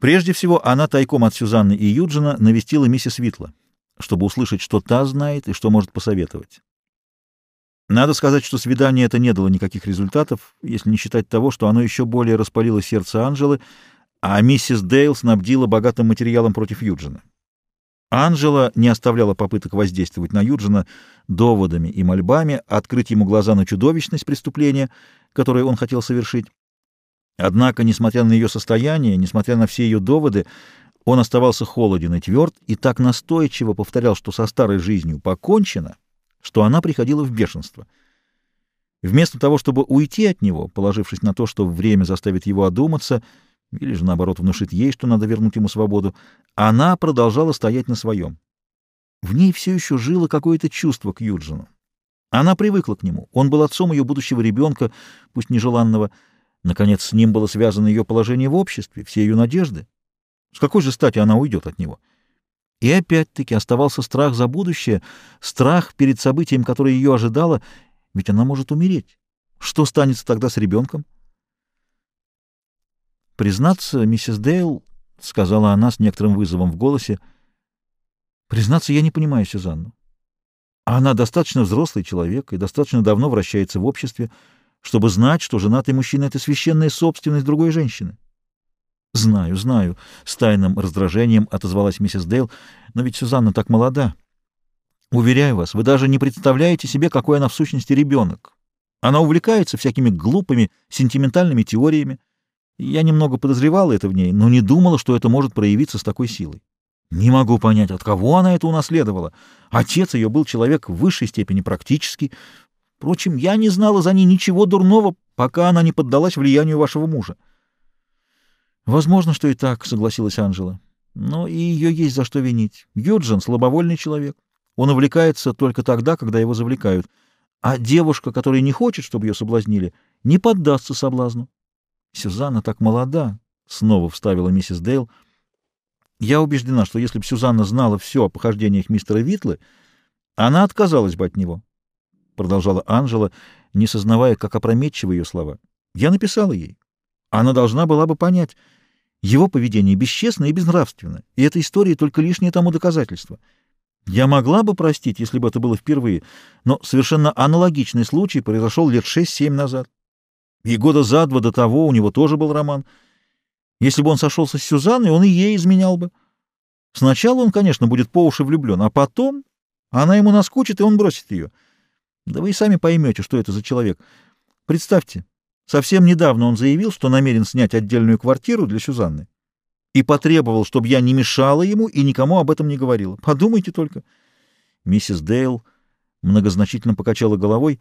Прежде всего, она тайком от Сюзанны и Юджина навестила миссис Витла, чтобы услышать, что та знает и что может посоветовать. Надо сказать, что свидание это не дало никаких результатов, если не считать того, что оно еще более распалило сердце Анжелы, а миссис Дейл снабдила богатым материалом против Юджина. Анжела не оставляла попыток воздействовать на Юджина доводами и мольбами, открыть ему глаза на чудовищность преступления, которое он хотел совершить. Однако, несмотря на ее состояние, несмотря на все ее доводы, он оставался холоден и тверд и так настойчиво повторял, что со старой жизнью покончено, что она приходила в бешенство. Вместо того, чтобы уйти от него, положившись на то, что время заставит его одуматься, или же, наоборот, внушит ей, что надо вернуть ему свободу, она продолжала стоять на своем. В ней все еще жило какое-то чувство к Юджину. Она привыкла к нему. Он был отцом ее будущего ребенка, пусть нежеланного. Наконец, с ним было связано ее положение в обществе, все ее надежды. С какой же стати она уйдет от него? И опять-таки оставался страх за будущее, страх перед событием, которое ее ожидало, ведь она может умереть. Что станется тогда с ребенком? «Признаться, миссис Дейл, — сказала она с некоторым вызовом в голосе, — признаться, я не понимаю Сюзанну. Она достаточно взрослый человек и достаточно давно вращается в обществе, чтобы знать, что женатый мужчина — это священная собственность другой женщины. «Знаю, знаю», — с тайным раздражением отозвалась миссис Дейл, — «но ведь Сюзанна так молода. Уверяю вас, вы даже не представляете себе, какой она в сущности ребенок. Она увлекается всякими глупыми, сентиментальными теориями. Я немного подозревала это в ней, но не думала, что это может проявиться с такой силой. Не могу понять, от кого она это унаследовала. Отец ее был человек в высшей степени практический. Впрочем, я не знала за ней ничего дурного, пока она не поддалась влиянию вашего мужа. Возможно, что и так, согласилась Анжела. Но и ее есть за что винить. Юджин — слабовольный человек. Он увлекается только тогда, когда его завлекают. А девушка, которая не хочет, чтобы ее соблазнили, не поддастся соблазну. Сюзанна так молода, — снова вставила миссис Дейл. Я убеждена, что если бы Сюзанна знала все о похождениях мистера Витлы, она отказалась бы от него, — продолжала Анжела, не сознавая, как опрометчивы ее слова. Я написала ей. Она должна была бы понять — его поведение бесчестно и безнравственно, и эта история только лишнее тому доказательство. Я могла бы простить, если бы это было впервые, но совершенно аналогичный случай произошел лет шесть-семь назад. И года за два до того у него тоже был роман. Если бы он сошелся с Сюзанной, он и ей изменял бы. Сначала он, конечно, будет по уши влюблен, а потом она ему наскучит, и он бросит ее. Да вы и сами поймете, что это за человек. Представьте, Совсем недавно он заявил, что намерен снять отдельную квартиру для Сюзанны и потребовал, чтобы я не мешала ему и никому об этом не говорила. Подумайте только. Миссис Дейл многозначительно покачала головой.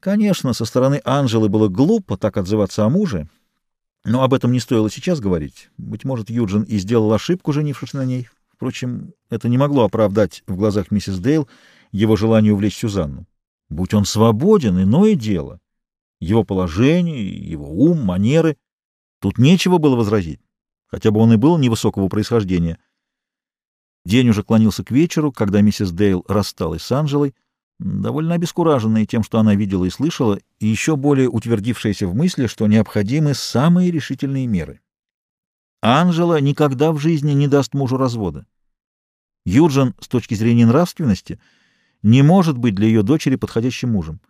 Конечно, со стороны Анжелы было глупо так отзываться о муже, но об этом не стоило сейчас говорить. Быть может, Юджин и сделал ошибку, женившись на ней. Впрочем, это не могло оправдать в глазах миссис Дейл его желание увлечь Сюзанну. Будь он свободен, иное дело его положение, его ум, манеры. Тут нечего было возразить, хотя бы он и был невысокого происхождения. День уже клонился к вечеру, когда миссис Дейл рассталась с Анжелой, довольно обескураженная тем, что она видела и слышала, и еще более утвердившаяся в мысли, что необходимы самые решительные меры. Анжела никогда в жизни не даст мужу развода. Юджин, с точки зрения нравственности, не может быть для ее дочери подходящим мужем.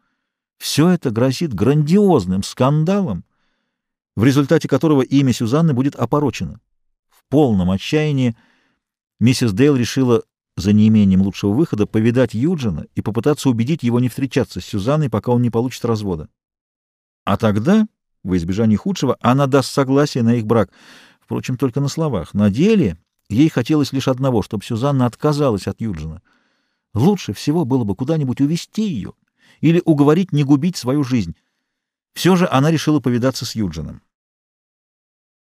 Все это грозит грандиозным скандалом, в результате которого имя Сюзанны будет опорочено. В полном отчаянии миссис Дейл решила за неимением лучшего выхода повидать Юджина и попытаться убедить его не встречаться с Сюзанной, пока он не получит развода. А тогда, во избежание худшего, она даст согласие на их брак, впрочем, только на словах. На деле ей хотелось лишь одного, чтобы Сюзанна отказалась от Юджина. Лучше всего было бы куда-нибудь увезти ее, или уговорить не губить свою жизнь. Все же она решила повидаться с Юджином.